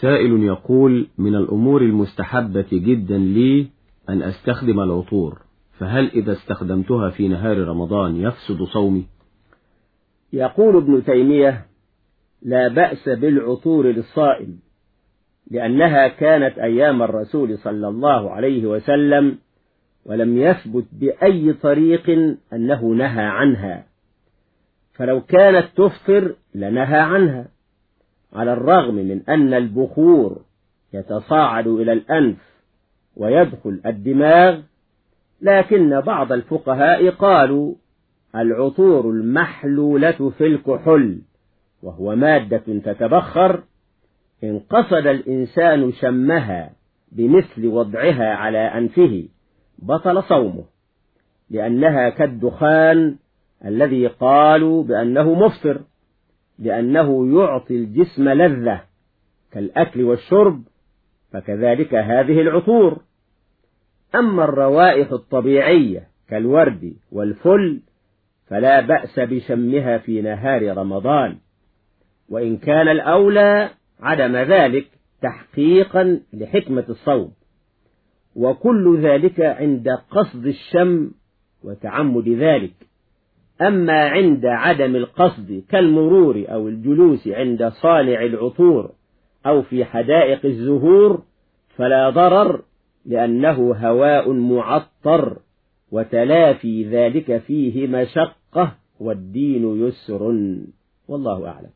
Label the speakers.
Speaker 1: سائل يقول من الأمور المستحبة جدا لي أن أستخدم العطور فهل إذا استخدمتها في نهار رمضان يفسد صومي؟
Speaker 2: يقول ابن تيمية لا بأس بالعطور للصائم لأنها كانت أيام الرسول صلى الله عليه وسلم ولم يثبت بأي طريق أنه نهى عنها فلو كانت تفطر لنهى عنها. على الرغم من أن البخور يتصاعد إلى الأنف ويدخل الدماغ لكن بعض الفقهاء قالوا العطور المحلولة في الكحل وهو مادة تتبخر إن قصد الإنسان شمها بمثل وضعها على أنفه بطل صومه لأنها كالدخان الذي قالوا بأنه مفطر. لأنه يعطي الجسم لذة كالأكل والشرب فكذلك هذه العطور. أما الروائح الطبيعية كالورد والفل فلا بأس بشمها في نهار رمضان. وإن كان الأولى عدم ذلك تحقيقا لحكمة الصوم. وكل ذلك عند قصد الشم وتعمد ذلك. أما عند عدم القصد كالمرور أو الجلوس عند صانع العطور أو في حدائق الزهور فلا ضرر لأنه هواء معطر وتلافي ذلك فيه مشقة والدين يسر. والله أعلم.